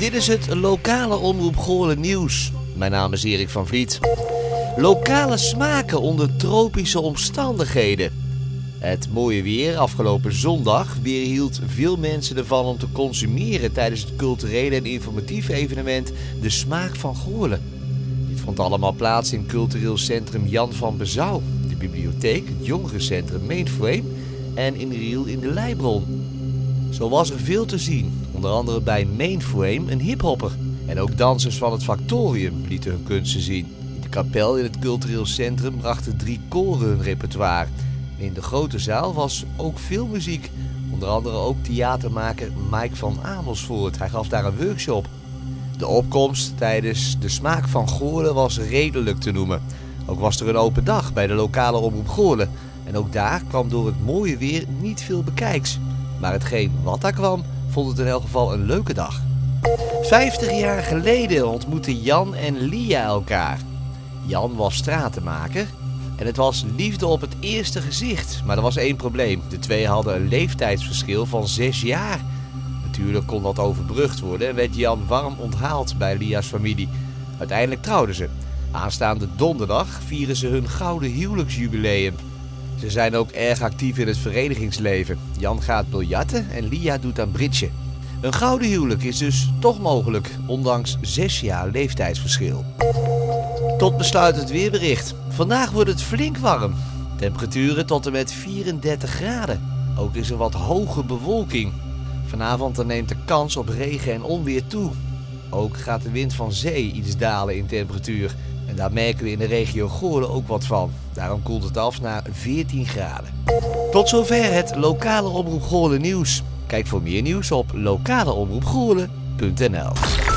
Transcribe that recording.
Dit is het lokale Omroep Goorlen nieuws. Mijn naam is Erik van Vliet. Lokale smaken onder tropische omstandigheden. Het mooie weer afgelopen zondag weerhield veel mensen ervan om te consumeren tijdens het culturele en informatieve evenement De Smaak van Goorlen. Dit vond allemaal plaats in cultureel centrum Jan van Bezouw, de bibliotheek, het jongerencentrum Mainframe en in Riel in de Leibron. Zo was er veel te zien, onder andere bij Mainframe een hiphopper. En ook dansers van het Factorium lieten hun kunsten zien. In de kapel in het cultureel centrum brachten drie koren hun repertoire. In de grote zaal was ook veel muziek. Onder andere ook theatermaker Mike van Amersfoort. Hij gaf daar een workshop. De opkomst tijdens de smaak van Goorlen was redelijk te noemen. Ook was er een open dag bij de lokale omroep Goorlen. En ook daar kwam door het mooie weer niet veel bekijks. Maar hetgeen wat daar kwam, vond het in elk geval een leuke dag. 50 jaar geleden ontmoetten Jan en Lia elkaar. Jan was stratenmaker en het was liefde op het eerste gezicht. Maar er was één probleem. De twee hadden een leeftijdsverschil van 6 jaar. Natuurlijk kon dat overbrugd worden en werd Jan warm onthaald bij Lia's familie. Uiteindelijk trouwden ze. Aanstaande donderdag vieren ze hun gouden huwelijksjubileum. Ze zijn ook erg actief in het verenigingsleven. Jan gaat biljarten en Lia doet aan bridge. Een gouden huwelijk is dus toch mogelijk, ondanks 6 jaar leeftijdsverschil. Tot besluit het weerbericht. Vandaag wordt het flink warm. Temperaturen tot en met 34 graden. Ook is er wat hoge bewolking. Vanavond neemt de kans op regen en onweer toe. Ook gaat de wind van zee iets dalen in temperatuur. En daar merken we in de regio Goorlen ook wat van. Daarom koelt het af naar 14 graden. Tot zover het lokale Omroep Goorlen nieuws. Kijk voor meer nieuws op lokaleomroepgoorlen.nl